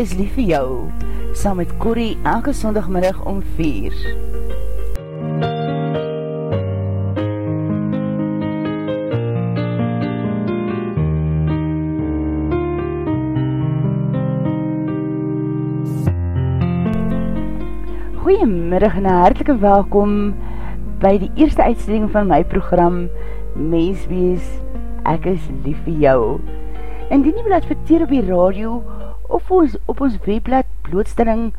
Ek is lief vir jou, saam met Corrie elke sondagmiddag om 4. Goeiemiddag en hartelike welkom by die eerste uitstilling van my program Mens wees, ek is lief vir jou. Indien jy wil adverteer op die radio of ons, op ons webblad blootstelling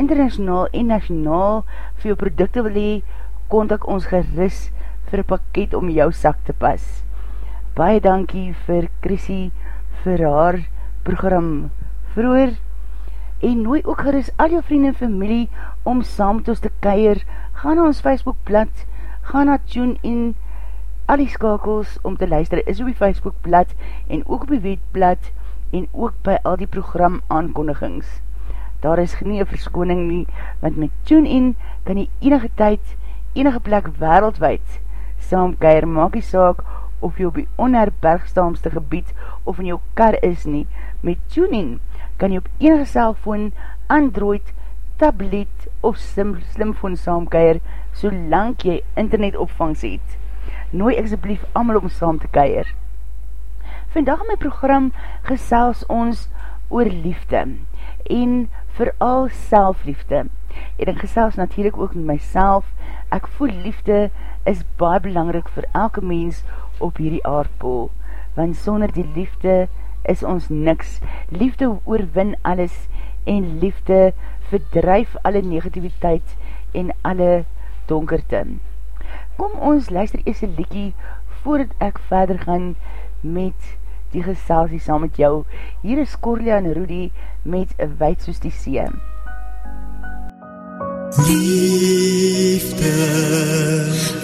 internationaal en nationaal vir jou producte wil hee, kontak ons geris vir pakket om jou sak te pas. Baie dankie vir Chrissy vir haar program vroeger en nooi ook geris al jou vrienden en familie om saam met ons te keier. Ga na ons Facebookblad, ga na TuneIn, al die skakels om te luister is op die Facebookblad en ook op die webblad en ook by al die program aankondigings. Daar is nie een verskoning nie, want met TuneIn kan jy enige tyd, enige plek wereldwijd saamkeir, maak die saak of jy op die onherbergstaamste gebied of in jou kar is nie. Met TuneIn kan jy op enige cellfoon, Android, tablet of slim, slimfoon saamkeir, solang jy internet opvangs het nooi asjeblief amal om saam te keier. Vandag in my program gesels ons oor liefde en vooral selfliefde. En ek gesels natuurlijk ook met myself. Ek voel liefde is baie belangrik vir elke mens op hierdie aardpool, want sonder die liefde is ons niks. Liefde oorwin alles en liefde verdrijf alle negativiteit en alle donkerte. Kom ons luister eers een liekie voordat ek verder gaan met die geselsie saam met jou. Hier is Corlia en Rudy met Weid soos die See. Liefde,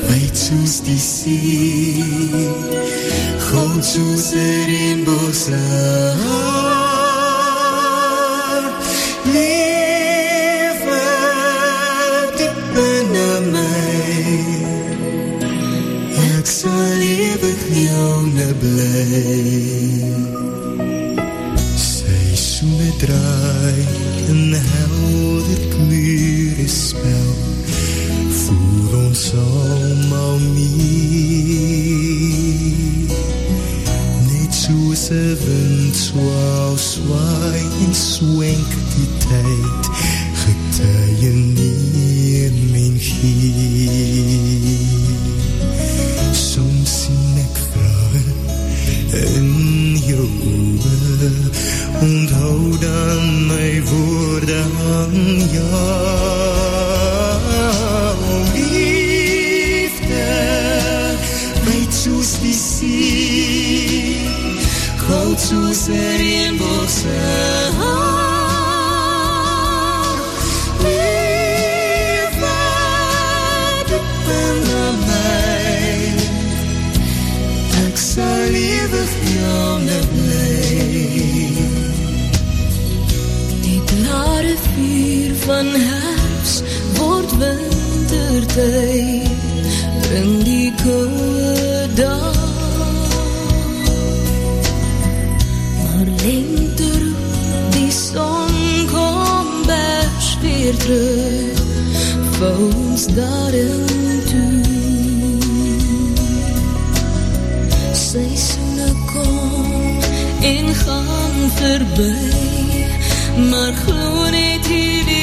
weid soos die see, God soos er in bosse, joune bly Seisoene draai. In helder kleure spel. Voer ons allemaal nie Net soos een wind swaal swaai en swenk die tyd. Getuie neem en gee in jou oe onthou dan my woorde aan jou. Liefde weit soos die see. Koud soos er in van herfst word wintertijd bring die koude dag maar lente roep die son kom bers weer terug vir ons daarin toe. Seisoene kom en gaan verby maar glo net hierdie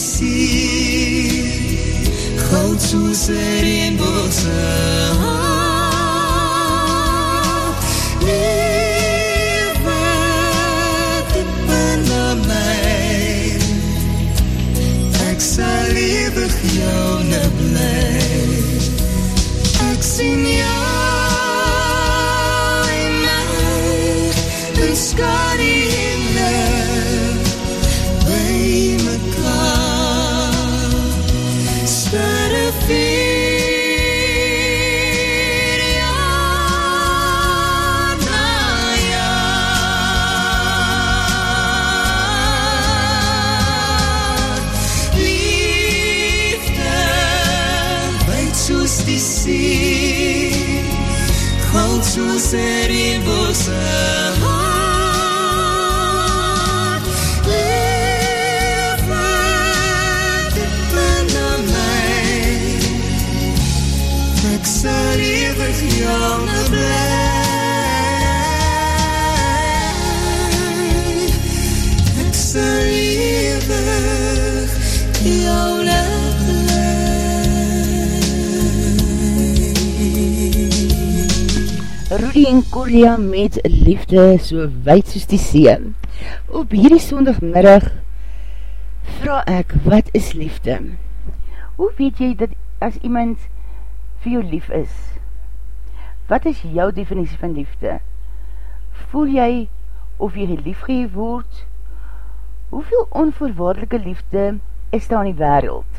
see Goud soos een reenboogse Liefde diep in my Ek sal eeuwig jou ne bly Ek sien jou ewig jonger bly ek sal ewig jonger Rudy en Korea met liefde so wijd soos die see. Op hierdie sondagmiddag vraag ek, wat is liefde? Hoe weet jy dat as iemand vir jou lief is? Wat is jou definitie van liefde? Voel jy of jy liefgeef word? Hoeveel onvoorwaardelike liefde is daar in die wereld?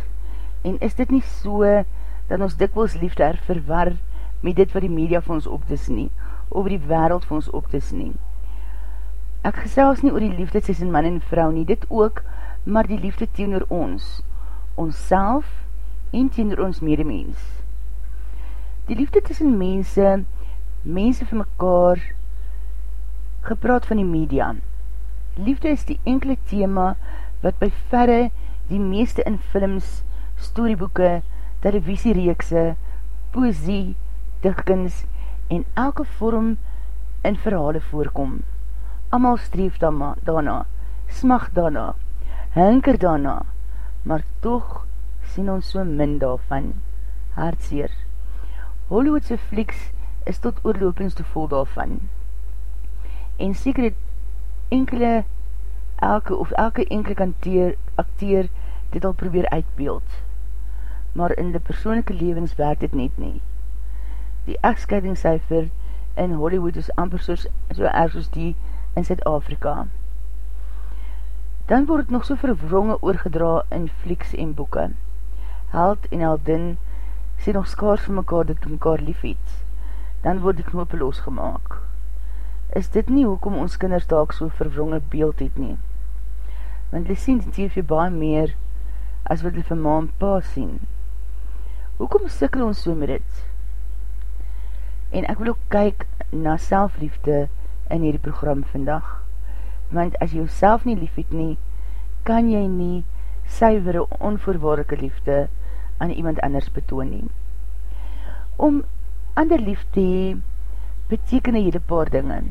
En is dit nie so dat ons dikwels liefde er verwar met dit wat die media vir ons optis nie, of die wereld vir ons optis nie. Ek gesels nie oor die liefde tussen man en vrou nie, dit ook, maar die liefde teenoor ons, ons self en teenoor ons medemens. Die liefde tussen mense, mense vir mekaar, gepraat van die media. Liefde is die enkele thema wat by verre die meeste in films, storyboeke, televisiereekse, poesie, dichtkens en elke vorm in verhale voorkom. Amal streef daarna, smag daarna, hinker daarna, maar toch sien ons so min daarvan, hartseer. Hollywoodse flieks is tot oorlopings te vol daarvan. En seker het enkele, elke of elke enkele kanteer, acteer dit al probeer uitbeeld. Maar in die persoonlijke levens werk dit net nie die echtscheidingscijfer in Hollywood is amper soos, so erg soos die in Zuid-Afrika. Dan word het nog so verwronge oorgedra in flieks en boeken. Held en heldin sê nog skaars vir mekaar dat mekaar lief het. Dan word die knope losgemaak. Is dit nie hoekom ons kinders daak so verwronge beeld het nie? Want hulle sien die TV baie meer as wat hulle vir ma en pa sien. Hoekom sikkel ons so met dit? en ek wil ook kyk na selfliefde in hierdie program vandag, want as jy jouself nie lief het nie, kan jy nie syvere onvoorwaardelike liefde aan iemand anders betoon nie. Om ander lief te hee, beteken een hele paar dinge.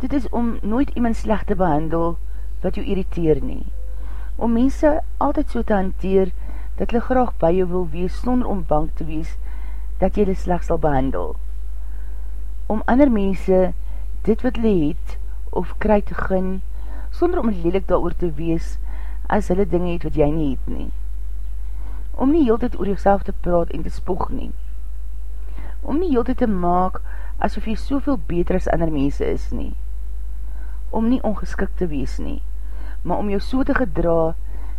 Dit is om nooit iemand slecht te behandel wat jou irriteer nie. Om mense altyd so te hanteer dat hulle graag by jou wil wees sonder om bang te wees dat jy hulle slechts sal behandel. Om ander mense dit wat hulle het of kry te gin, sonder om lelik daar te wees as hulle dinge het wat jy nie het nie. Om nie heel dit oor jyself te praat en te spog nie. Om nie heel te maak asof jy soveel beter as ander mense is nie. Om nie ongeskik te wees nie, maar om jou so te gedra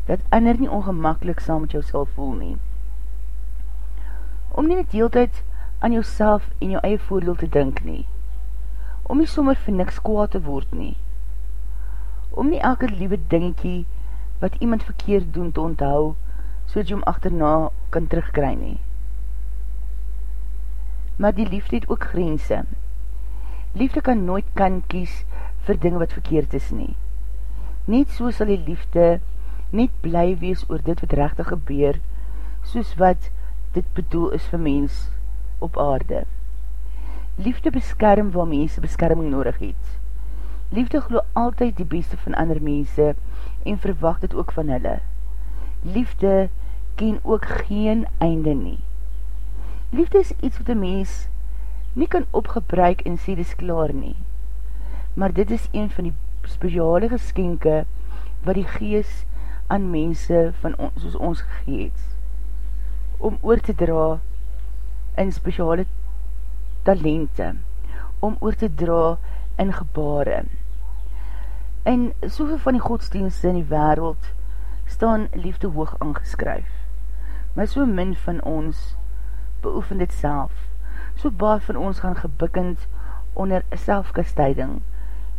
dat ander nie ongemakkelijk saam met jou sal voel nie om nie net heeltijd aan jouself en jou eie voordeel te dink nie, om nie sommer vir niks kwaad te word nie, om nie elke liewe dingetjie wat iemand verkeerd doen te onthou, so dat jy om achterna kan terugkry nie. Maar die liefde het ook grense. Liefde kan nooit kan kies vir dinge wat verkeerd is nie. Net so sal die liefde net bly wees oor dit wat rechtig gebeur, soos wat dit bedoel is vir mens op aarde. Liefde beskerm waar mense beskerming nodig het. Liefde glo altyd die beste van ander mense en verwacht het ook van hulle. Liefde ken ook geen einde nie. Liefde is iets wat die mens nie kan opgebruik en sê dis klaar nie. Maar dit is een van die speciale geskenke wat die gees aan mense van ons, soos ons gegeet om oor te dra in speciale talente, om oor te dra in gebare. En soveel van die godsdienste in die wereld staan liefde hoog aangeskryf. Maar so min van ons beoefen dit self. So baar van ons gaan gebikkend onder selfkastuiding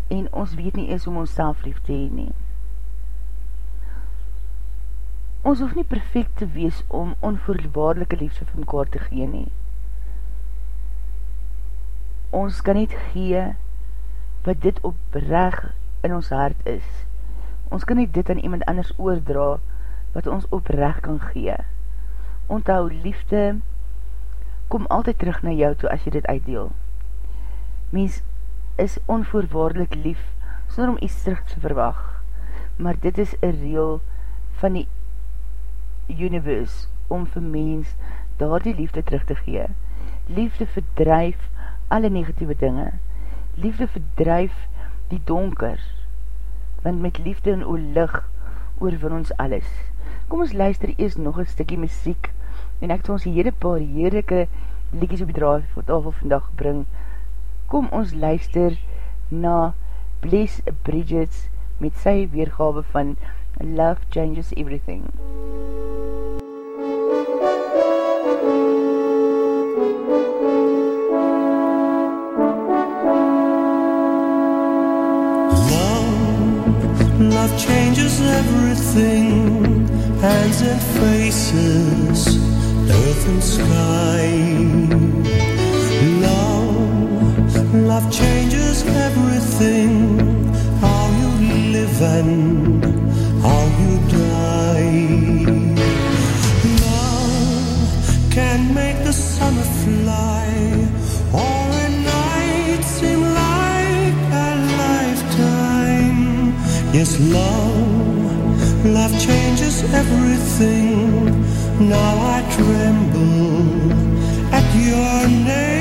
en ons weet nie eens om ons self lief te heen nie. Ons hoef nie perfect te wees om onvoorwaardelike liefde van mekaar te gee nie. ons kan niet gee wat dit opreg in ons hart is. Ons kan nie dit aan iemand anders oordra wat ons opreg kan gee. Onthou, liefde kom altyd terug na jou toe as jy dit uitdeel. Mens is onvoorwaardelik lief sonder om iets terug te verwag. Maar dit is een reel van die universe om vir mens daar die liefde terug te gee. Liefde verdrijf alle negatieve dinge. Liefde verdrijf die donker. Want met liefde en o lig oorwin ons alles. Kom ons luister eers nog een stikkie muziek en ek het ons hele paar heerlijke liedjes op die draad wat tafel vandag bring. Kom ons luister na Bless Bridges met sy weergawe van Love Changes Everything. Love, love changes everything, hands and faces, earth and sky. Love, love changes everything, how you live and how you die. Love can make the summer fly, or a night seem like a lifetime. Yes, love, love changes everything. Now I tremble at your name.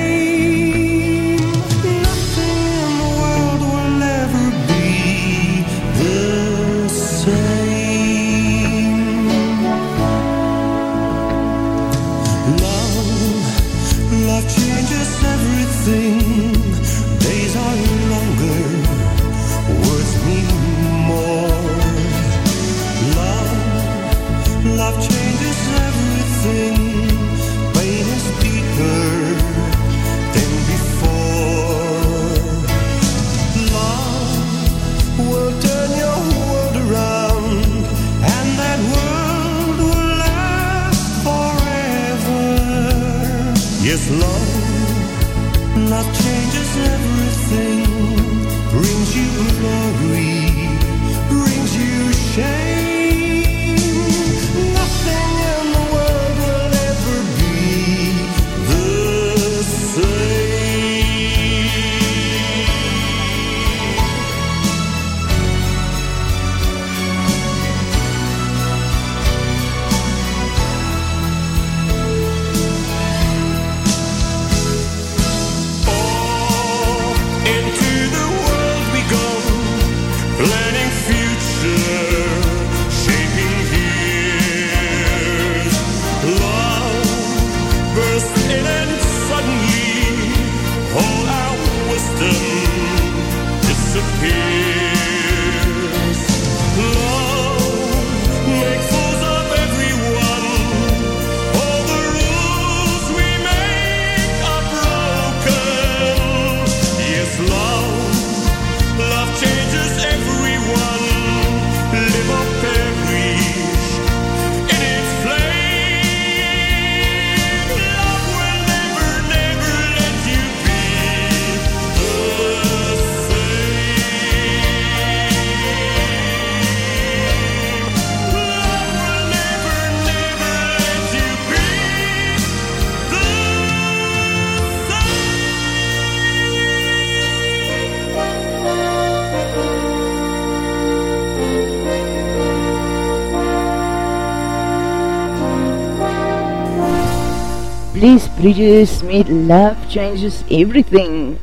Bridges met Love Changes Everything.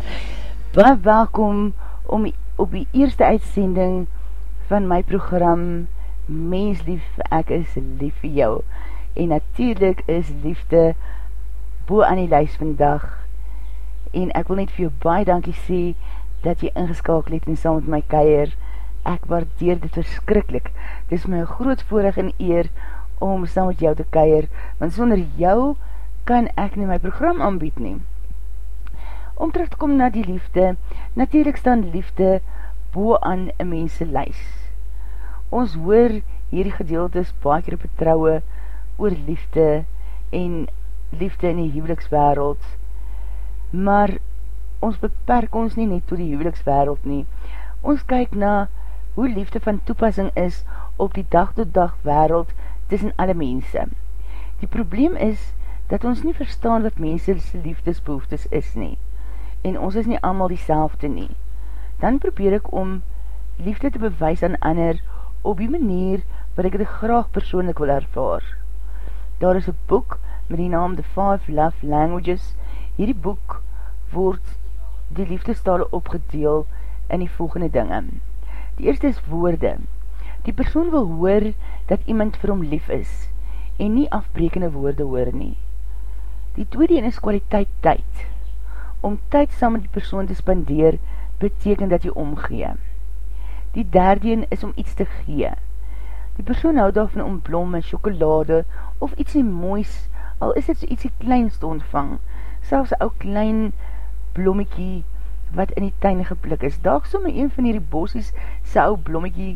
Baie welkom om op die eerste uitsending van my program Mens lief, ek is lief vir jou. En natuurlijk is liefde boe aan die lijst vandag. En ek wil net vir jou baie dankie sê dat jy ingeskakel het en saam met my keier. Ek waardeer dit verskrikkelijk. Dit is my groot voorig en eer om saam met jou te keier, want sonder jou kan ek nie my program aanbied nie. Om terug te kom na die liefde, natuurlijk staan liefde boe aan een mense lys. Ons hoor hierdie gedeeltes baie keer betrouwe oor liefde en liefde in die huwelikswereld, maar ons beperk ons nie net to die huwelikswereld nie. Ons kyk na hoe liefde van toepassing is op die dag tot dag wereld tussen alle mense. Die probleem is dat ons nie verstaan wat mensense liefdesbehoeftes is nie en ons is nie allemaal die nie. Dan probeer ek om liefde te bewys aan ander op die manier wat ek dit graag persoonlik wil ervaar. Daar is een boek met die naam The Five Love Languages. Hierdie boek word die liefdestale opgedeel in die volgende dinge. Die eerste is woorde. Die persoon wil hoor dat iemand vir hom lief is en nie afbrekende woorde hoor nie. Die tweede een is kwaliteit tyd. Om tyd saam met die persoon te spandeer beteken dat jy omgee. Die derde een is om iets te gee. Die persoon hou daarvan om blom en chocolade of iets nie moois, al is dit so iets die kleinste ontvang, selfs ou klein blommiekie wat in die tuin geplik is. Daag somme een van hierdie bossies sy ou blommiekie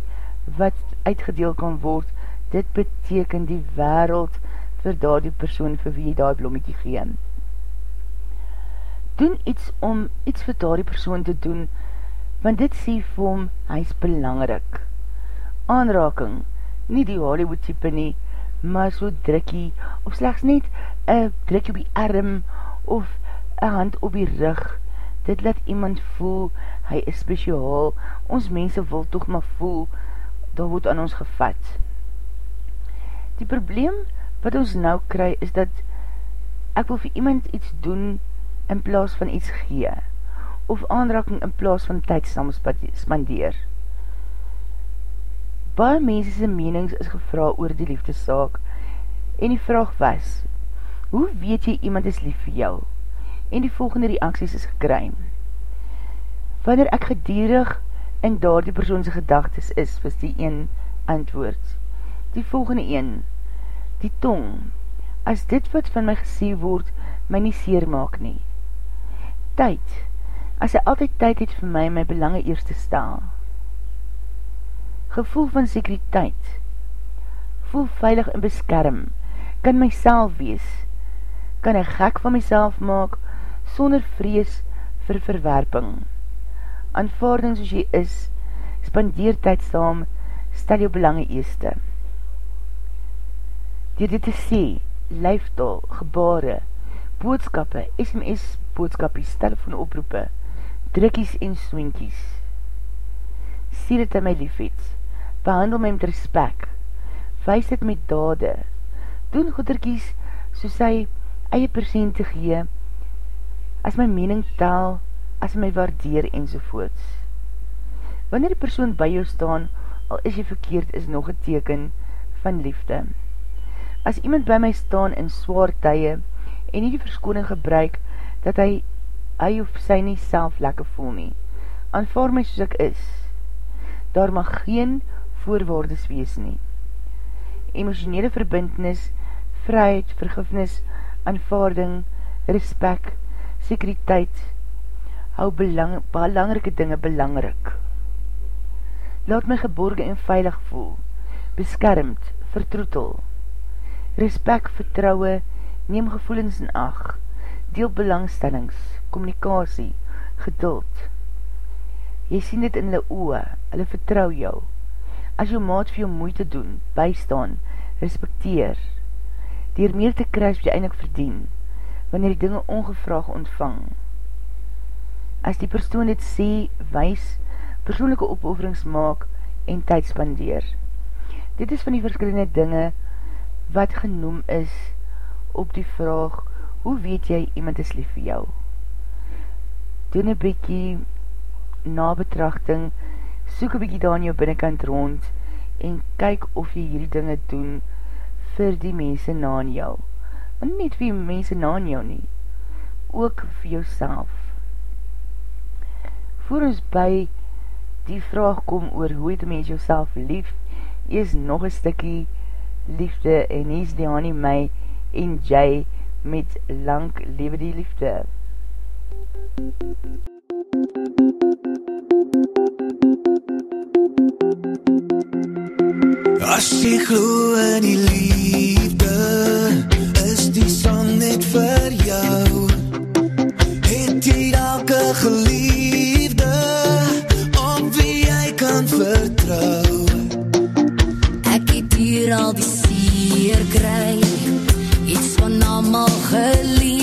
wat uitgedeel kan word, dit beteken die wereld vir daar die persoon vir wie jy daar blommiekie gee. Doen iets om iets vir daar die persoon te doen, want dit sê vir hom, hy is belangrik. Aanraking, nie die Hollywood type nie, maar so drukkie, of slechts net een drukkie op die arm, of een hand op die rug, dit laat iemand voel, hy is speciaal, ons mense wil toch maar voel, daar word aan ons gevat. Die probleem wat ons nou kry, is dat ek wil vir iemand iets doen, in plaas van iets gee, of aanraking in plaas van tyd saam spandeer. Baie mense menings is gevra oor die liefdesaak, en die vraag was, hoe weet jy iemand is lief vir jou? En die volgende reaksies is gekry. Wanneer ek gedierig in daar die persoonse gedagtes is, was die een antwoord. Die volgende een, die tong, as dit wat van my gesê word, my nie seer maak nie. Tyd, as hy altyd tyd het vir my my belange eerst te stel. Gevoel van sekuriteit, voel veilig en beskerm, kan myself wees, kan ek gek van myself maak, sonder vrees vir verwerping. Aanvaarding soos jy is, spandeer tyd saam, stel jou belange eerste. Door dit te sê, lijftal, gebare, boodskappe, SMS boodskapies, telefoon oproepe, drukkies en swinkies. Sê dit in my liefhets, behandel my met respect, wees dit met dade, doen goederkies soos sy eie persoon te gee, as my mening tel, as my waardeer en sovoorts. Wanneer die persoon by jou staan, al is jy verkeerd, is nog een teken van liefde. As iemand by my staan in zwaar tye en nie die verskoning gebruik, dat hy, hy of sy nie self lekker voel nie. Aanvaar my soos ek is. Daar mag geen voorwaardes wees nie. Emotionele verbindnis, vryheid, vergifnis, aanvaarding, respect, sekuriteit, hou belang, belangrike dinge belangrik. Laat my geborge en veilig voel, beskermd, vertroetel. Respect, vertrouwe, neem gevoelens in acht, deel belangstellings, communicatie, geduld. Jy sien dit in hulle oe, hulle vertrou jou. As jou maat vir jou moeite doen, bystaan, respecteer, dier meer te kruis wat jy eindelijk verdien, wanneer die dinge ongevraag ontvang. As die persoon dit sê, wees, persoonlijke opofferings maak en tyd spandeer. Dit is van die verskillende dinge wat genoem is op die vraag hoe weet jy iemand is lief vir jou? Doen een bykie nabetrachting, soek een bykie daar in jou binnenkant rond en kyk of jy hierdie dinge doen vir die mense na in jou. Nie net vir mense na in jou nie, ook vir jou Voor ons by die vraag kom oor hoe het mens jou lief, is nog een stikkie liefde en hier's Dehani my en jy met lang lewe die liefde. As jy glo in die liefde, is die son net vir jou. Het jy dalk 'n geliefde op wie jy kan vertrou? al die seer kry. Iets van almal geleer.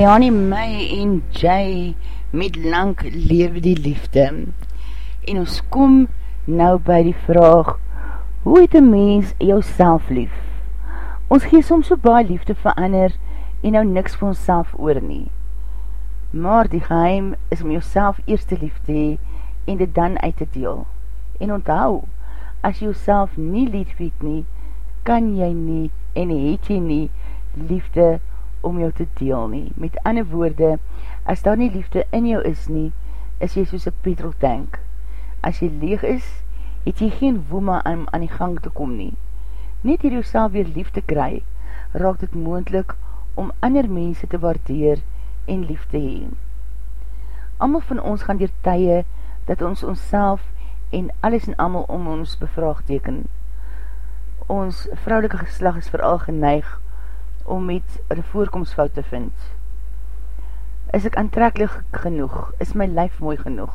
Leonie May en Jay met lang lewe die liefde. En ons kom nou by die vraag, hoe het een mens jou lief? Ons gee soms so baie liefde vir ander en nou niks vir ons oor nie. Maar die geheim is om jou eerste liefde hee en dit dan uit te deel. En onthou, as jy jou nie lief het nie, kan jy nie en het jy nie liefde om jou te deel nie. Met ander woorde, as daar nie liefde in jou is nie, is jy soos een petroltank. As jy leeg is, het jy geen woema aan, aan die gang te kom nie. Net hier jou weer lief te kry, raak dit moendlik om ander mense te waardeer en lief te hee. Amal van ons gaan dier tye dat ons ons en alles en amal om ons bevraagteken. Ons vrouwelike geslag is vooral geneig om met een voorkomstfout te vind. Is ek aantrekkelijk genoeg? Is my lyf mooi genoeg?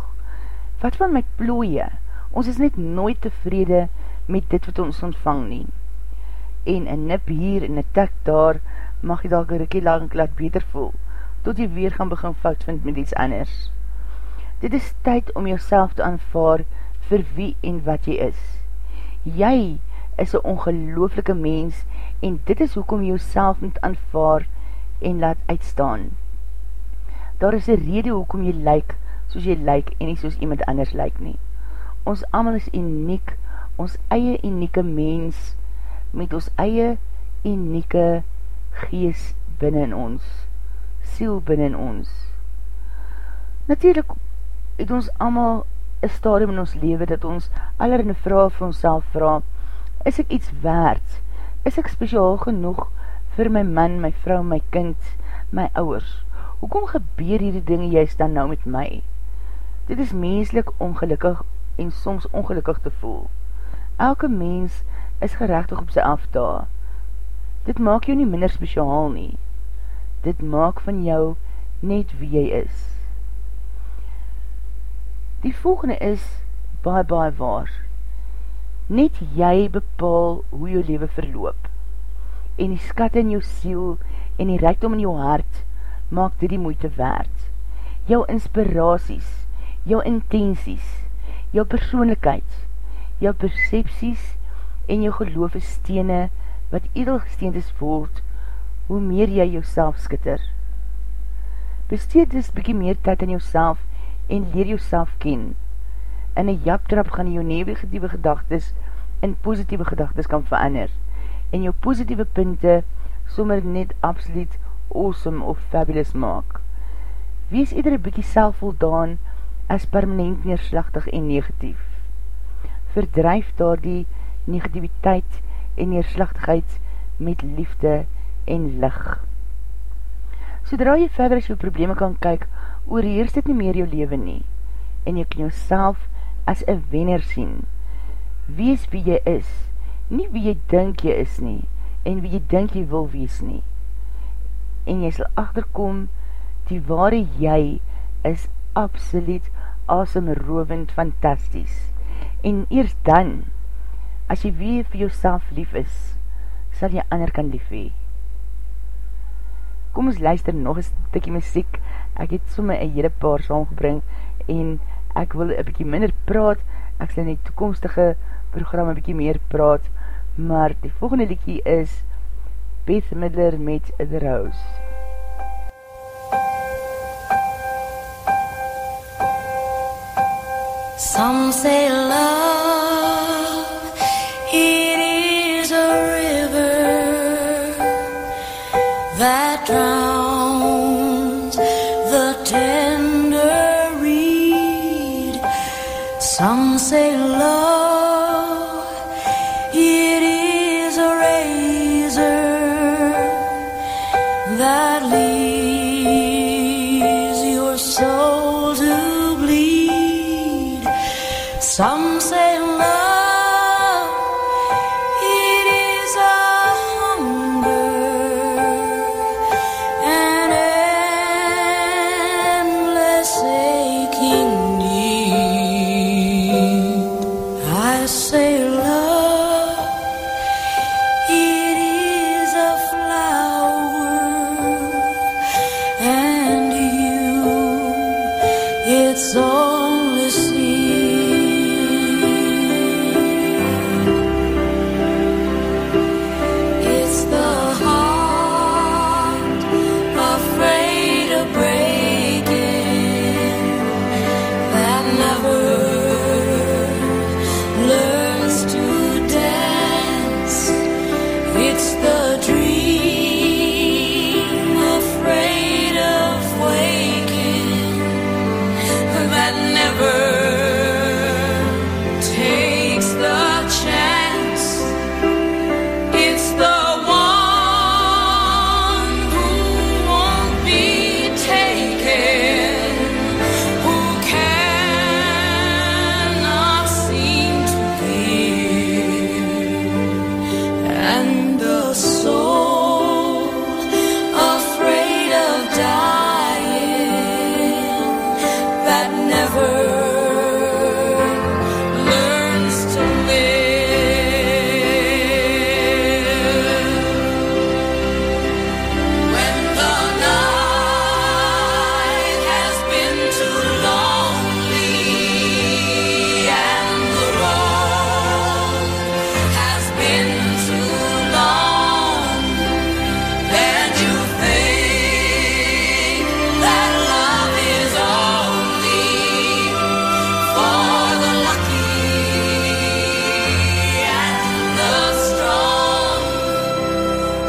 Wat van my plooie? Ons is net nooit tevrede met dit wat ons ontvang nie. En een nip hier en een tik daar mag jy dalk een rikkie lang laat beter voel, tot jy weer gaan begin fout vind met iets anders. Dit is tyd om jouself te aanvaar vir wie en wat jy is. Jy is een ongelooflike mens en dit is hoekom jy jouself moet aanvaar en laat uitstaan. Daar is een rede hoekom jy lyk soos jy lyk en nie soos iemand anders lyk nie. Ons allemaal is uniek, ons eie unieke mens met ons eie unieke gees binnen ons, siel binnen ons. Natuurlijk het ons allemaal een stadium in ons leven dat ons allerhande vraag vir ons vraag, is ek iets waard? Is ek speciaal genoeg vir my man, my vrou, my kind, my ouwers? Hoekom gebeur hierdie dinge juist dan nou met my? Dit is menslik ongelukkig en soms ongelukkig te voel. Elke mens is gerechtig op sy afda. Dit maak jou nie minder speciaal nie. dit maak van jou net wie jy is. Die volgende is baie baie waar. Net jy bepaal hoe jou leven verloop. En die skat in jou siel en die reikdom in jou hart maak dit die moeite waard. Jou inspiraties, jou intenties, jou persoonlikheid, jou percepties en jou geloof is stene wat edelgesteend is voelt hoe meer jy jouself skitter. Besteed dus bykie meer tyd in jouself en leer jouself ken. In een japtrap gaan jou negatieve gedagtes in positieve gedagtes kan verander en jou positieve punte sommer net absoluut awesome of fabulous maak. Wees iedere bykie selfvoldaan as permanent neerslachtig en negatief. Verdrijf daar die negativiteit en neerslachtigheid met liefde en lig. Sodra jy verder as jou probleme kan kyk, oorheers dit nie meer jou leven nie, en jy kan jouself as een wenner sien. Wees wie jy is, nie wie jy dink jy is nie, en wie jy dink jy wil wees nie. En jy sal achterkom, die ware jy is absoluut asemrovend fantasties. En eerst dan, as jy wie vir jouself lief is, sal jy ander kan lief hee kom ons luister nog een stikkie muziek, ek het somme een hele paar saamgebring, en ek wil een bykie minder praat, ek sal in die toekomstige program een bykie meer praat, maar die volgende liekie is Beth Midler met The Rose. Some say love drowns say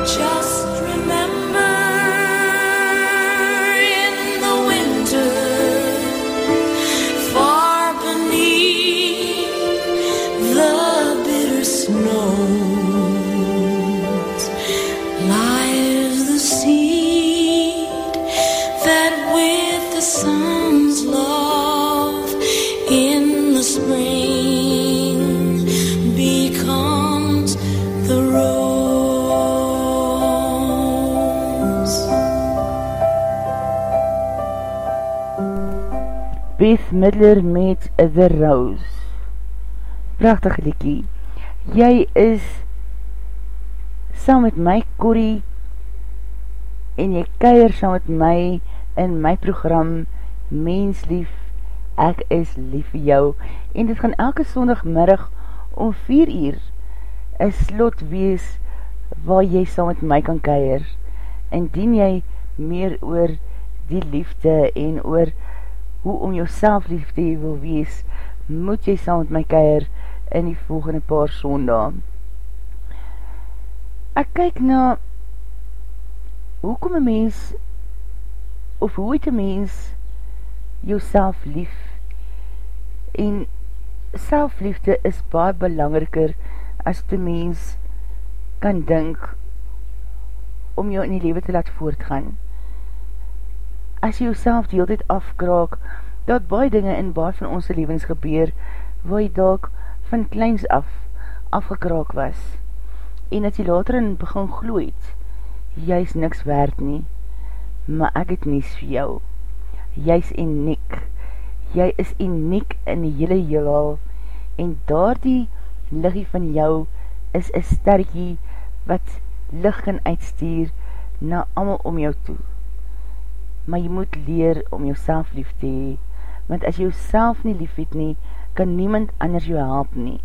just Midler met The Rose. Prachtig liekie. Jy is saam met my Corrie en jy keier saam met my in my program Mens Lief, Ek is Lief vir jou en dit gaan elke sondagmiddag om 4 uur een slot wees waar jy saam met my kan keier. Indien jy meer oor die liefde en oor hoe om jou liefde wil wees, moet jy saam met my keier in die volgende paar sondag. Ek kyk na hoe kom een mens of hoe het een mens jou lief en selfliefde is baie belangriker as die mens kan dink om jou in die leven te laat voortgaan. As jy jouself die hele tijd afkraak, dat baie dinge in baie van onze levens gebeur, waar jy dalk van kleins af afgekraak was, en dat jy later in begin gloeit, jy is niks werd nie, maar ek het nies vir jou. Jy is uniek, jy is uniek in die hele heelal, en daar die liggie van jou is een sterkie wat lig kan uitstuur na amal om jou toe. Maar jy moet leer om jou lief te hee, want as jy jou nie lief het nie, kan niemand anders jou help nie.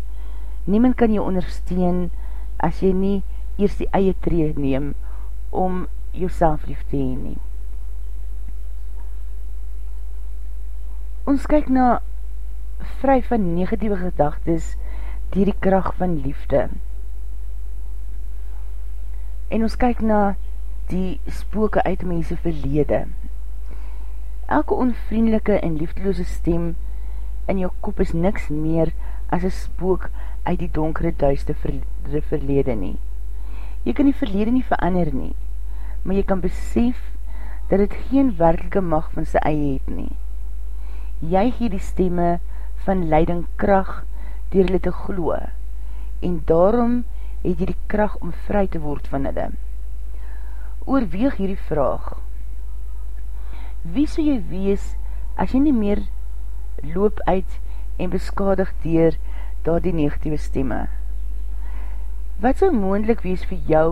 Niemand kan jou ondersteun as jy nie eers die eie tree neem om jou lief te heen nie. Ons kyk na vry van negatieve gedagtes dier die kracht van liefde. En ons kyk na die spooke uit mense verlede. Elke onvriendelike en liefdeloze stem in jou kop is niks meer as een spook uit die donkere duiste verlede nie. Jy kan die verlede nie verander nie, maar jy kan besef dat het geen werkelike mag van sy eie het nie. Jy gee die stemme van leiding kracht dier hulle te gloe en daarom het jy die kracht om vry te word van hulle. Oorweeg hierdie vraag. Wie sal jy wees as jy nie meer loop uit en beskadig dier daar die negatieve stemme. Wat sal moendlik wees vir jou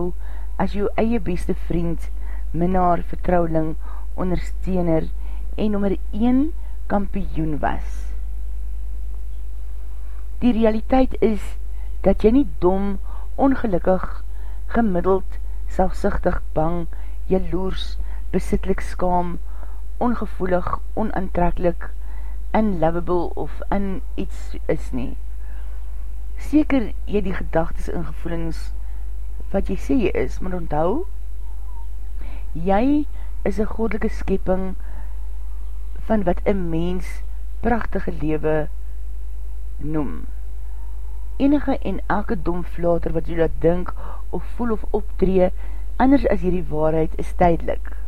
as jou eie beste vriend, minnaar, vertrouweling, ondersteuner en nummer 1 kampioen was? Die realiteit is dat jy nie dom, ongelukkig, gemiddeld, selfsichtig, bang, jaloers, besitlik skaam, ongevoelig, onaantrekkelijk, unlovable of in iets is nie. Seker jy die gedagtes en gevoelings wat jy sê jy is, maar onthou, jy is een godelike skepping van wat een mens prachtige lewe noem. Enige en elke domflater wat jy laat dink of voel of optree, anders as hierdie waarheid is tydelik.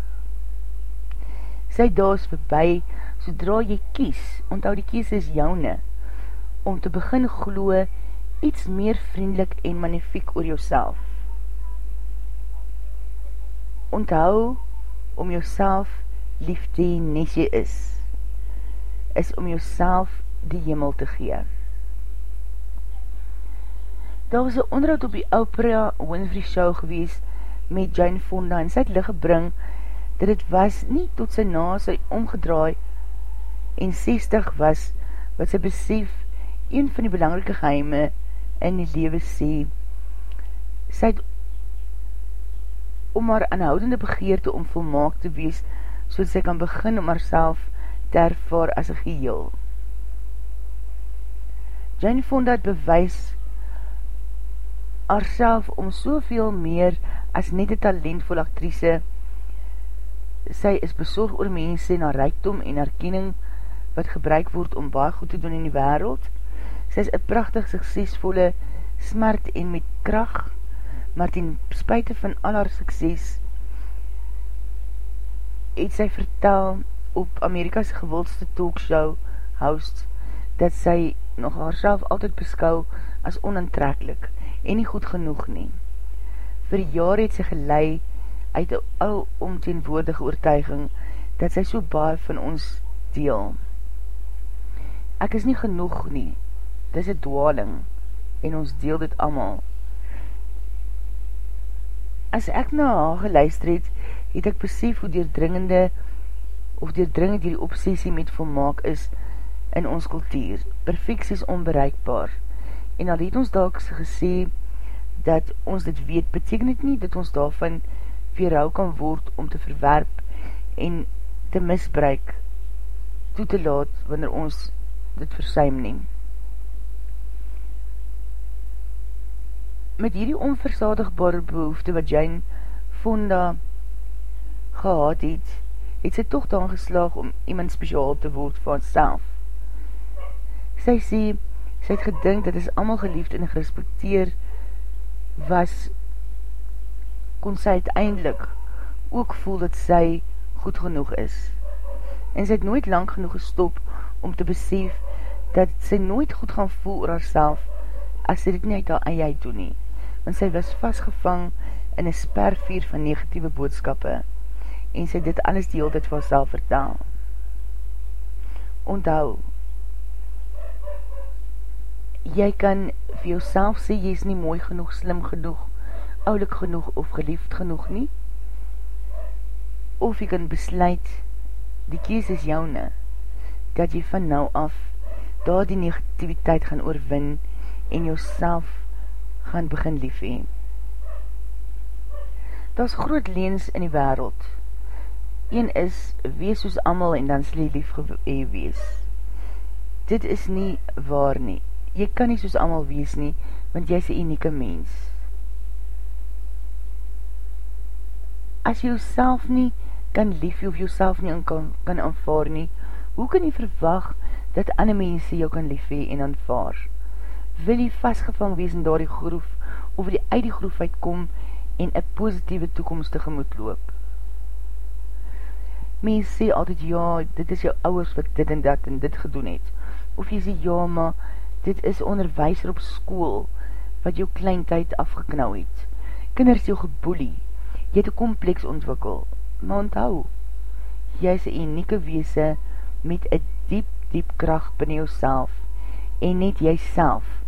Sy daas verby, Sodra jy kies, onthou die kies is joune, om te begin glo iets meer vriendelik en magnifiek oor jouself. Onthou om jouself lief te nes jy is, is om jouself die hemel te gee. Daar was een onderhoud op die Oprah Winfrey show gewees met Jane Fonda en sy het lig gebring dat het was nie tot sy na sy omgedraai en 60 was, wat sy besef, een van die belangrike geheime in die lewe sê, sy het om haar aanhoudende begeerte om volmaak te wees, so sy kan begin om haarself te ervaar as een geheel. Jane Fonda het bewys haarself om soveel meer as net een talentvol actrice. Sy is bezorg oor mense na reikdom en erkenning wat gebruik word om baie goed te doen in die wereld. Sy is een prachtig suksesvolle smart en met kracht, maar ten spuite van al haar sukses het sy vertel op Amerika's gewildste talkshow host dat sy nog haarself altyd beskou as onantrekkelijk en nie goed genoeg nie. Vir jaar het sy gelei uit al omteenwoordige oortuiging dat sy so baie van ons deel. ek is nie genoeg nie, dis een dwaling, en ons deel dit allemaal. As ek na haar geluister het, het ek besef hoe deurdringende, of deurdringend die obsessie met volmaak is in ons kultuur. Perfectie is onbereikbaar. En al het ons dalk gesê, dat ons dit weet, beteken dit nie dat ons daarvan weerhou kan word om te verwerp en te misbruik toe te laat wanneer ons dit versuim neem. Met hierdie onversadigbare behoefte wat Jane Fonda gehad het, het sy toch dan geslaag om iemand speciaal te word van self. Sy sê, sy het gedink dat is allemaal geliefd en gerespekteer was, kon sy uiteindelik ook voel dat sy goed genoeg is. En sy het nooit lang genoeg gestop om te besef dat sy nooit goed gaan voel oor haarself as sy dit nie uit haar eie uit doen nie. Want sy was vastgevang in een spervier van negatieve boodskappe en sy dit alles die hele tijd vir haarself vertel. Onthou, jy kan vir jouself sê, jy is nie mooi genoeg, slim genoeg, oulik genoeg of geliefd genoeg nie, of jy kan besluit, die kies is joune, dat jy van nou af, daar die negativiteit gaan oorwin, en jouself gaan begin lief heen. Daar is groot leens in die wereld, een is, wees soos amal en dan sal jy lief wees. Dit is nie waar nie, jy kan nie soos amal wees nie, want jy is een unieke mens. As jy jouself nie kan lief of jouself nie kan, kan aanvaar nie, hoe kan jy verwag dat ander mense jou kan lief hee en aanvaar? Wil jy vastgevang wees in daar die groef, of die uit die groef uitkom en een positieve toekomst tegemoet loop? Mens sê altyd, ja, dit is jou ouwers wat dit en dat en dit gedoen het. Of jy sê, ja, maar dit is onderwijser op school, wat jou kleintijd afgeknauw het. Kinders jou geboelie, jy het een kompleks ontwikkel, maar onthou, jy is een unieke weese met een diep, diep kracht binnen jou self, en net jy self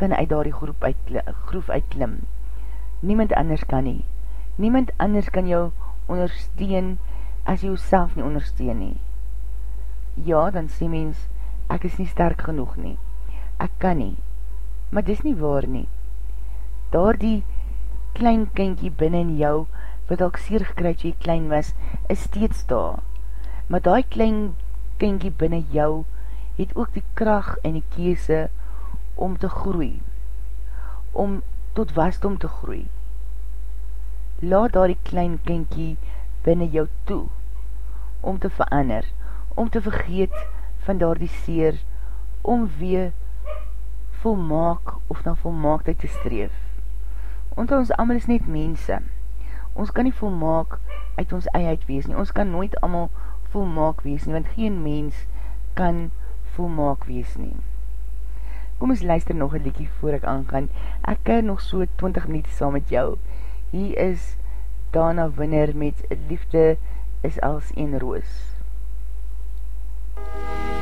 kan uit daar die groep uitklim, groef uitklim. Niemand anders kan nie. Niemand anders kan jou ondersteun as jy jou nie ondersteun nie. Ja, dan sê mens, ek is nie sterk genoeg nie ek kan nie. Maar dis nie waar nie. Daar die klein kinkie binnen jou, wat ook sier gekryt jy klein was, is steeds daar. Maar die klein kinkie binnen jou, het ook die kracht en die kiese om te groei. Om tot wasdom te groei. Laat daar die klein kinkie binnen jou toe, om te verander, om te vergeet van daar die seer, om weer volmaak of na volmaaktheid te streef. Want ons allemaal is net mense. Ons kan nie volmaak uit ons eiheid wees nie. Ons kan nooit allemaal volmaak wees nie, want geen mens kan volmaak wees nie. Kom ons luister nog een liekie voor ek aangaan. Ek kan nog so 20 minuut saam met jou. Hier is Dana Winner met Liefde is als een roos. Niemand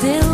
still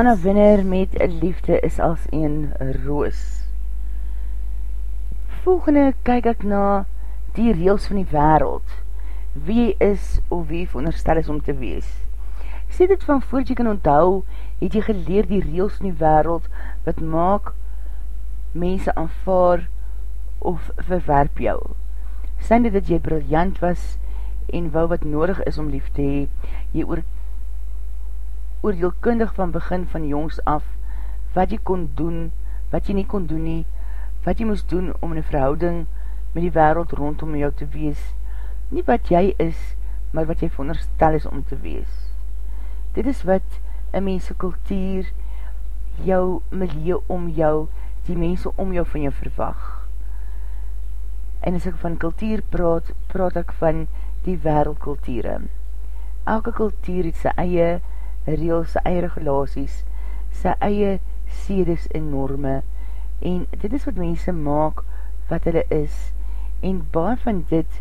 Dana Winner met liefde is als een roos. Volgende kyk ek na die reels van die wereld. Wie is of wie veronderstel is om te wees. Sê dit van voort jy kan onthou, het jy geleer die reels van die wereld wat maak mense aanvaar of verwerp jou. Sê dit dat jy briljant was en wou wat nodig is om lief te hee, jy oor oordeelkundig van begin van jongs af, wat jy kon doen, wat jy nie kon doen nie, wat jy moes doen om in een verhouding met die wereld rondom jou te wees, nie wat jy is, maar wat jy veronderstel is om te wees. Dit is wat een mense kultuur, jou milieu om jou, die mense om jou van jou verwag. En as ek van kultuur praat, praat ek van die wereldkulture. Elke kultuur het sy eie reels, sy eie regulaties, sy eie sedes en norme, en dit is wat mense maak wat hulle is, en baie van dit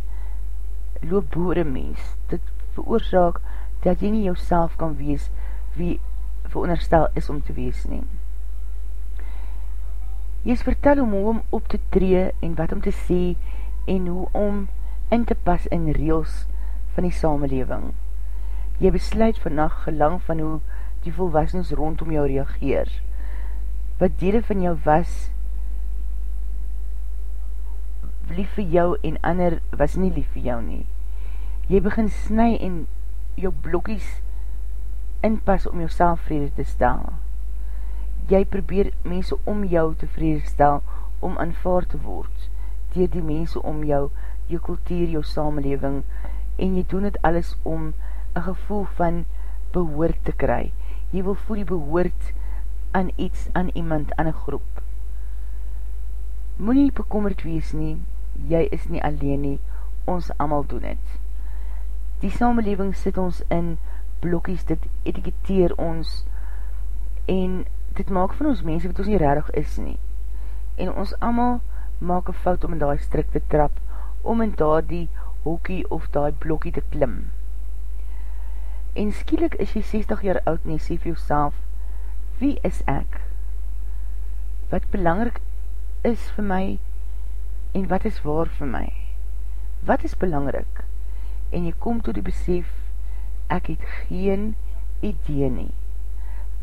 loop boere mens. Dit veroorzaak dat jy nie jouself kan wees wie veronderstel is om te wees neem. Jy is vertel om hoe om op te tree en wat om te sê en hoe om in te pas in reels van die samenleving. Jy besluit vannacht gelang van hoe die volwassens rondom jou reageer. Wat dele van jou was lief vir jou en ander was nie lief vir jou nie. Jy begin sny en jou blokkies inpas om jou vrede te stel. Jy probeer mense om jou tevrede stel om aanvaard te word dier die mense om jou, jou kultuur, jou samenleving en jy doen het alles om een gevoel van behoort te kry. Jy wil voel jy behoort aan iets, aan iemand, aan een groep. Moe nie bekommerd wees nie, jy is nie alleen nie, ons amal doen het. Die samenleving sit ons in blokkies, dit etiketeer ons en dit maak van ons mense wat ons nie rarig is nie. En ons amal maak een fout om in die strik te trap, om in daar die hokie of die blokkie te klim. En skielik is jy 60 jaar oud en jy sê vir jouself, wie is ek? Wat belangrik is vir my en wat is waar vir my? Wat is belangrik? En jy kom toe die besef, ek het geen idee nie.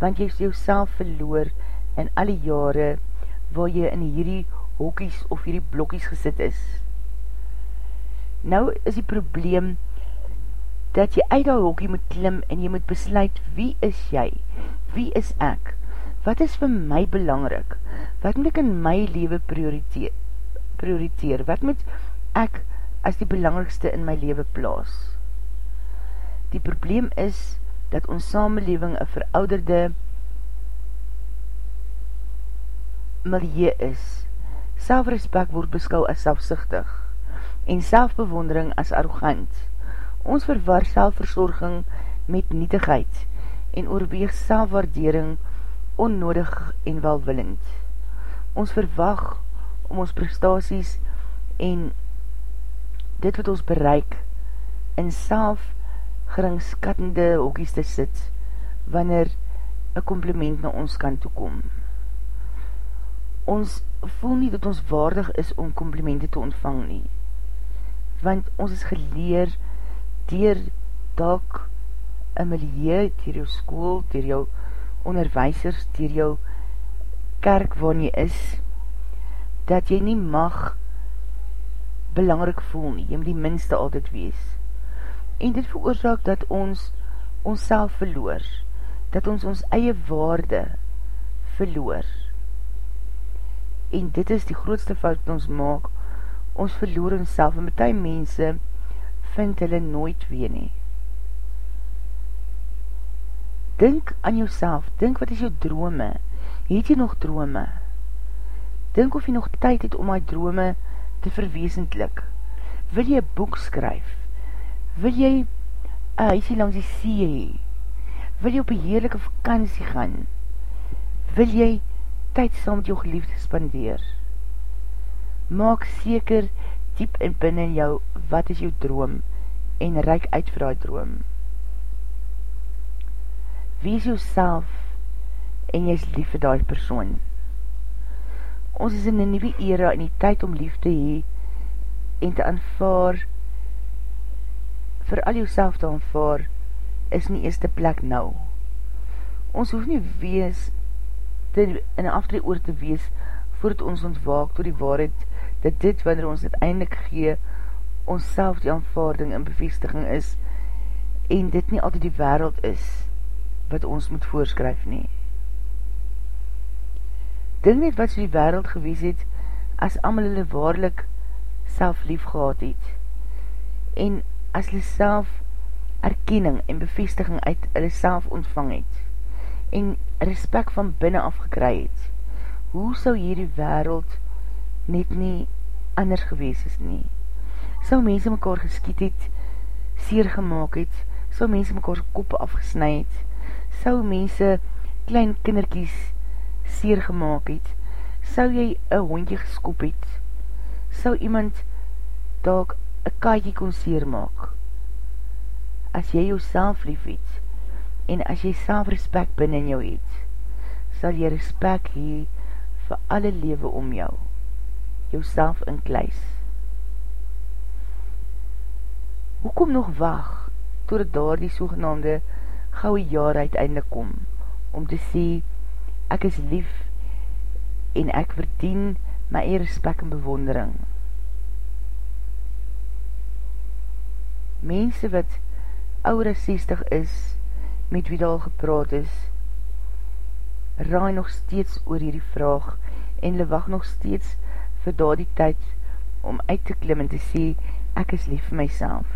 Want jy is jouself verloor in alle jare waar jy in hierdie hokies of hierdie blokkies gesit is. Nou is die probleem dat jy uit die hokie moet klim en jy moet besluit wie is jy? Wie is ek? Wat is vir my belangrik? Wat moet ek in my leven prioriteer? prioriteer? Wat moet ek as die belangrikste in my leven plaas? Die probleem is dat ons samenleving een verouderde milieu is, selfrespect word beskou as selfsichtig en selfbewondering as arrogant. Ons verwar selfverzorging met nietigheid en oorweeg selfwaardering onnodig en welwillend. Ons verwag om ons prestaties en dit wat ons bereik in self geringskattende hokies te sit wanneer een compliment na ons kan toekom. Ons voel nie dat ons waardig is om complimente te ontvang nie, want ons is geleer dier dalk een milieu, dier jou school, dier jou onderwijsers, dier jou kerk waar jy is, dat jy nie mag belangrik voel nie, jy moet die minste altyd wees. En dit veroorzaak dat ons ons self verloor, dat ons ons eie waarde verloor. En dit is die grootste fout wat ons maak, ons verloor ons self, en met die mense vind hulle nooit weer nie. Dink aan jouself, dink wat is jou drome, het jy nog drome? Dink of jy nog tyd het om my drome te verweesendlik. Wil jy boek skryf? Wil jy een huisie langs die see hee? Wil jy op een heerlijke vakantie gaan? Wil jy tyd saam met jou geliefde spandeer? Maak seker diep en binnen jou, wat is jou droom? En reik uit vir die droom. Wees jou self en jy is lief vir die persoon. Ons is in een nieuwe era in die tyd om lief te hee en te aanvaar vir al jou self te aanvaar is nie eerste plek nou. Ons hoef nie wees te, in een aftree oor te wees voordat ons ontwaak door die waarheid dat dit wanneer ons uiteindelik gee ons self die aanvaarding en bevestiging is en dit nie altyd die wereld is wat ons moet voorskryf nie. Dink net wat so die wereld gewees het as amal hulle waarlik self lief gehad het en as hulle self erkenning en bevestiging uit hulle self ontvang het en respect van binnen afgekry het, hoe sou hierdie wereld net nie anders gewees is nie? Sou mense mekaar geskiet het, seer gemaakt het, sou mense mekaar koppe afgesnij het, sou mense klein kinderkies seer gemaakt het, sou jy een hondje geskop het, sou iemand dalk een kaaikie kon seer maak, as jy jou self lief het, en as jy self respect binnen jou het, sal jy respect hee vir alle lewe om jou, jou self in kluis. Hoekom nog wacht, totdat daar die sogenaamde gouwe jaar uiteindelik kom, om te sê, ek is lief, en ek verdien my eie respect en bewondering. Mense wat oude 60 is, met wie daar gepraat is, raai nog steeds oor hierdie vraag, en hulle wacht nog steeds vir daar die tyd, om uit te klim en te sê, ek is lief vir myself.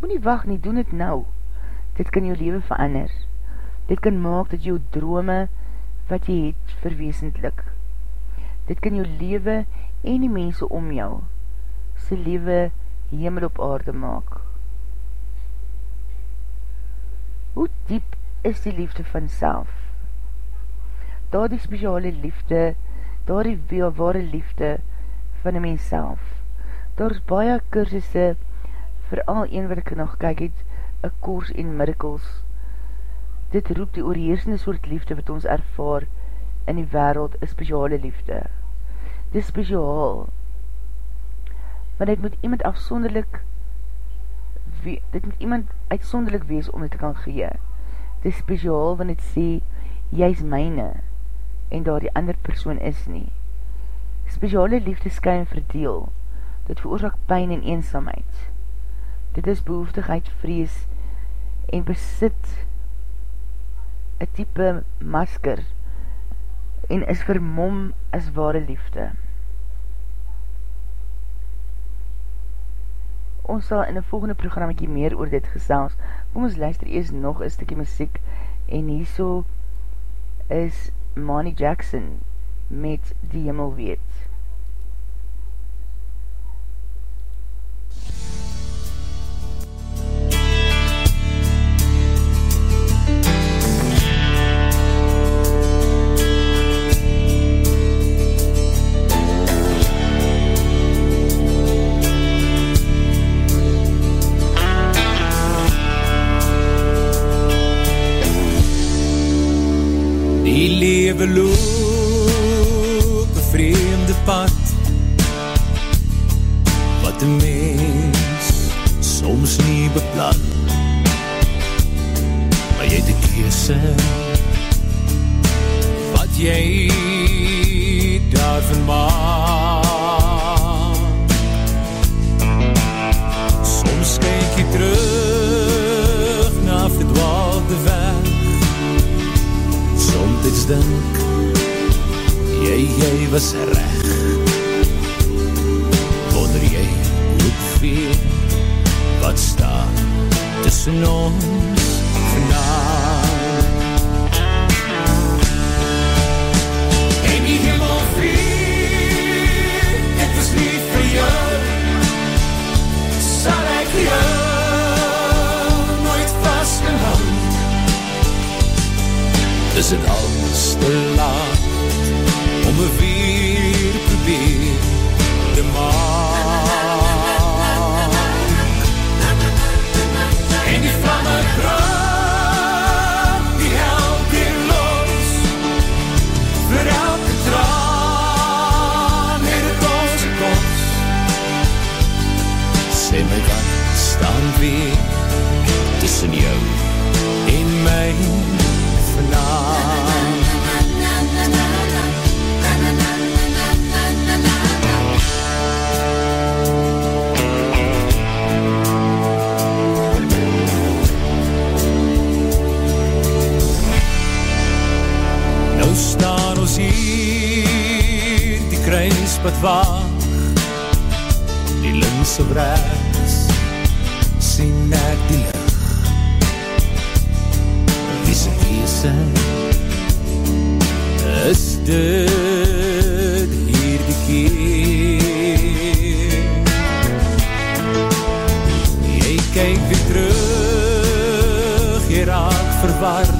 Moe nie wacht nie, doen het nou. Dit kan jou leven verander. Dit kan maak dat jou drome, wat jy het, verweesendlik. Dit kan jou leven en die mense om jou, sy leven hemel op aarde maak. Hoe diep is die liefde van self? Daar die speciale liefde, daar die ware liefde van die mens self. Daar is baie kursusse, vooral een wat ek nog kyk het, a koers in miracles. Dit roep die oorheersende soort liefde wat ons ervaar in die wereld, een speciale liefde. Dit is speciaal, want het moet iemand afsonderlik we, dit moet iemand uitsonderlik wees om dit te kan gee. Dit is speciaal wanneer het sê, jy is myne, en daar die ander persoon is nie. Speciale liefde skyn verdeel, dit veroorzaak pijn en eenzaamheid. Dit is behoeftigheid, vrees, en besit een type masker, en is vermom as ware liefde. ons sal in die volgende programmekie meer oor dit gesels. Kom ons luister eers nog een stukje muziek en hierso is Manny Jackson zit on the laan. het waag Die links op rechts sien ek die lig Wie sy weesing is dit hier die keer? Jy kyk weer terug, jy raak verward.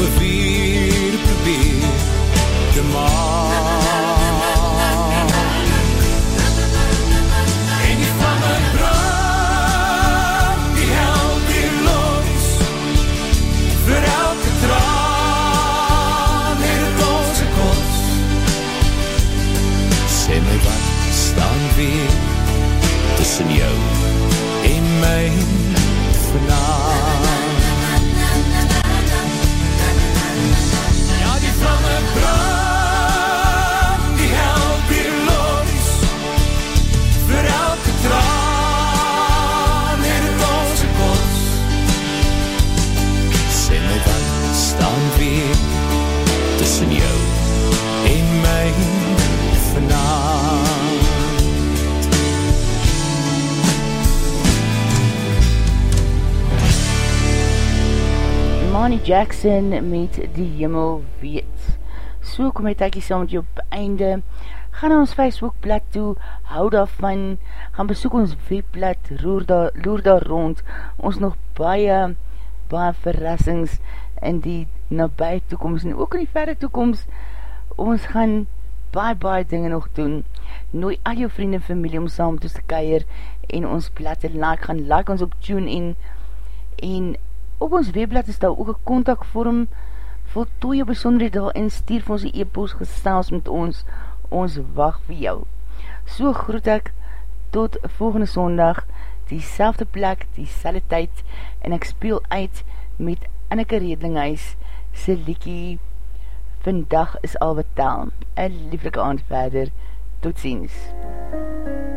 me vir beber, que mal. Jackson met die hemel weet. So kom het ek jy saam met jou op einde. Ga na ons Facebookblad toe, hou daarvan, gaan besoek ons webblad, loer daar, loer daar rond. Ons nog baie, baie verrassings in die nabij toekomst en ook in die verre toekomst. Ons gaan baie, baie dinge nog doen. Nooi al jou vrienden en familie om saam te keier en ons blad te like, gaan like ons op tune in en Op ons webblad is daar ook een contactvorm, voltooi jou besonderheid daar en stuur vir ons die e-post gestels met ons, ons wacht vir jou. So groet ek tot volgende sondag, die selfde plek, die selde tyd, en ek speel uit met Anneke Redlinghuis, sy liekie, vandag is al wat tel. Een lieflike aand verder, tot ziens. MUZIEK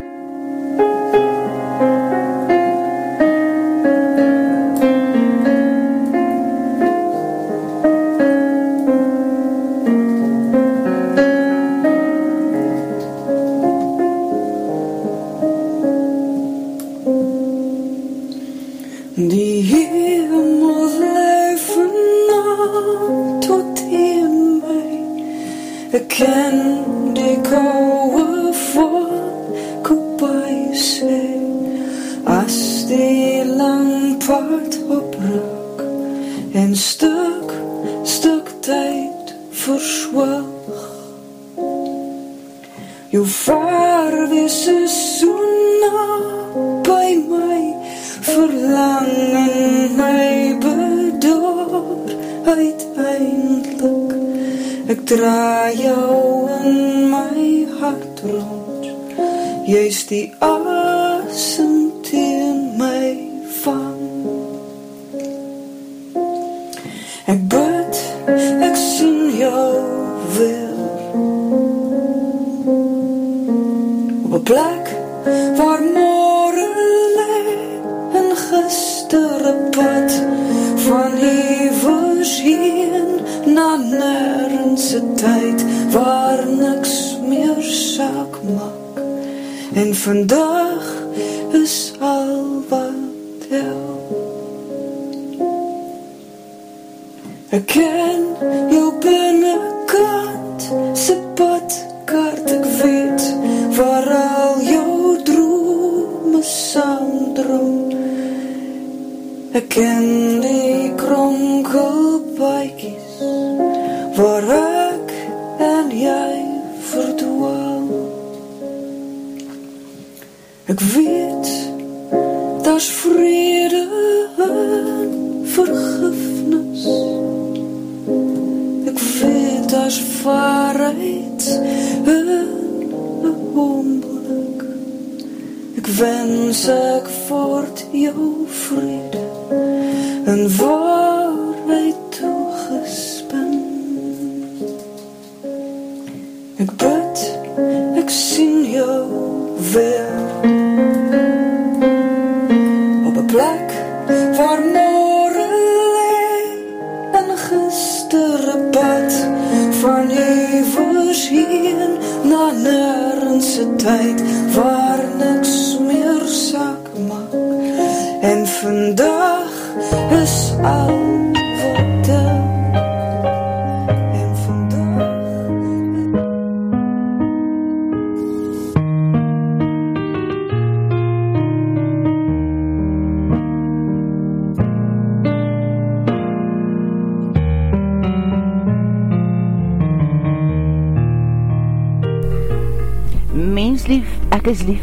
soos ek voort jou vrede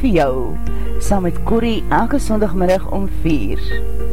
vir jou, saam met Corrie elke sondagmiddag om 4.